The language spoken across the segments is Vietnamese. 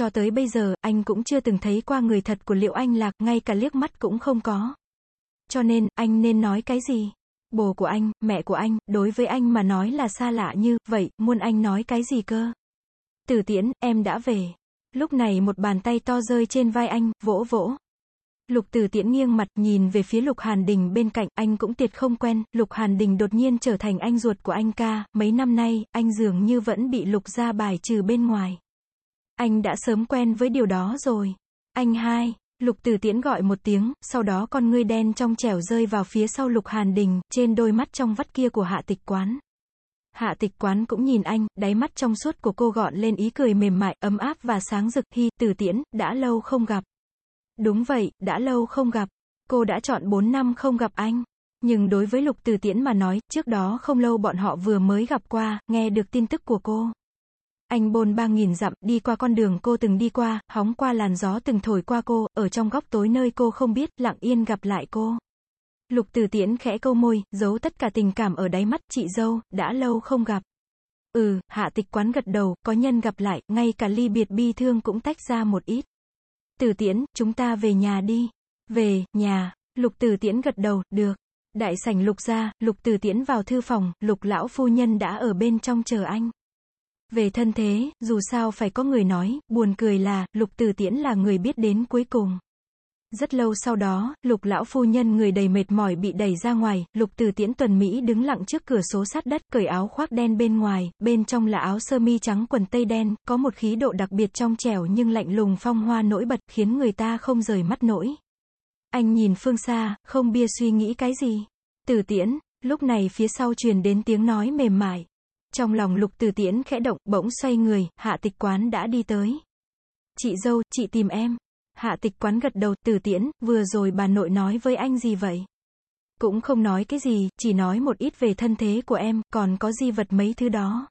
cho tới bây giờ, anh cũng chưa từng thấy qua người thật của Liệu Anh Lạc, ngay cả liếc mắt cũng không có. Cho nên, anh nên nói cái gì? Bố của anh, mẹ của anh, đối với anh mà nói là xa lạ như, vậy, muốn anh nói cái gì cơ? Tử tiễn, em đã về. Lúc này một bàn tay to rơi trên vai anh, vỗ vỗ. Lục Tử Tiễn nghiêng mặt nhìn về phía Lục Hàn Đình bên cạnh, anh cũng tiệt không quen, Lục Hàn Đình đột nhiên trở thành anh ruột của anh ca, mấy năm nay, anh dường như vẫn bị Lục ra bài trừ bên ngoài. Anh đã sớm quen với điều đó rồi. Anh hai, Lục Tử Tiễn gọi một tiếng, sau đó con ngươi đen trong trẻo rơi vào phía sau Lục Hàn Đình, trên đôi mắt trong vắt kia của Hạ Tịch Quán. Hạ Tịch Quán cũng nhìn anh, đáy mắt trong suốt của cô gọn lên ý cười mềm mại, ấm áp và sáng rực, Hi, Tử Tiễn, đã lâu không gặp. Đúng vậy, đã lâu không gặp. Cô đã chọn 4 năm không gặp anh. Nhưng đối với Lục Tử Tiễn mà nói, trước đó không lâu bọn họ vừa mới gặp qua, nghe được tin tức của cô. Anh bôn ba nghìn dặm, đi qua con đường cô từng đi qua, hóng qua làn gió từng thổi qua cô, ở trong góc tối nơi cô không biết, lặng yên gặp lại cô. Lục Tử Tiễn khẽ câu môi, giấu tất cả tình cảm ở đáy mắt, chị dâu, đã lâu không gặp. Ừ, hạ tịch quán gật đầu, có nhân gặp lại, ngay cả ly biệt bi thương cũng tách ra một ít. Tử Tiễn, chúng ta về nhà đi. Về, nhà. Lục Tử Tiễn gật đầu, được. Đại sảnh lục ra, lục Tử Tiễn vào thư phòng, lục lão phu nhân đã ở bên trong chờ anh. Về thân thế, dù sao phải có người nói, buồn cười là, lục tử tiễn là người biết đến cuối cùng. Rất lâu sau đó, lục lão phu nhân người đầy mệt mỏi bị đẩy ra ngoài, lục tử tiễn tuần Mỹ đứng lặng trước cửa số sát đất, cởi áo khoác đen bên ngoài, bên trong là áo sơ mi trắng quần tây đen, có một khí độ đặc biệt trong trẻo nhưng lạnh lùng phong hoa nổi bật, khiến người ta không rời mắt nổi. Anh nhìn phương xa, không bia suy nghĩ cái gì. Tử tiễn, lúc này phía sau truyền đến tiếng nói mềm mại. Trong lòng lục từ tiễn khẽ động, bỗng xoay người, hạ tịch quán đã đi tới. Chị dâu, chị tìm em. Hạ tịch quán gật đầu, từ tiễn, vừa rồi bà nội nói với anh gì vậy? Cũng không nói cái gì, chỉ nói một ít về thân thế của em, còn có di vật mấy thứ đó.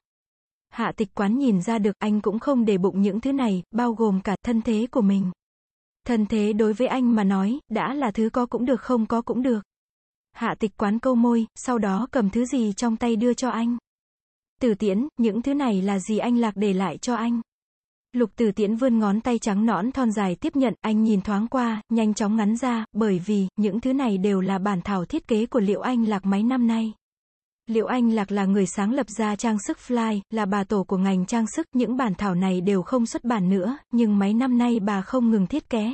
Hạ tịch quán nhìn ra được anh cũng không để bụng những thứ này, bao gồm cả thân thế của mình. Thân thế đối với anh mà nói, đã là thứ có cũng được không có cũng được. Hạ tịch quán câu môi, sau đó cầm thứ gì trong tay đưa cho anh. Tử tiễn, những thứ này là gì anh lạc để lại cho anh? Lục tử tiễn vươn ngón tay trắng nõn thon dài tiếp nhận, anh nhìn thoáng qua, nhanh chóng ngắn ra, bởi vì, những thứ này đều là bản thảo thiết kế của Liệu Anh Lạc mấy năm nay. Liệu Anh Lạc là người sáng lập ra trang sức Fly, là bà tổ của ngành trang sức, những bản thảo này đều không xuất bản nữa, nhưng mấy năm nay bà không ngừng thiết kế,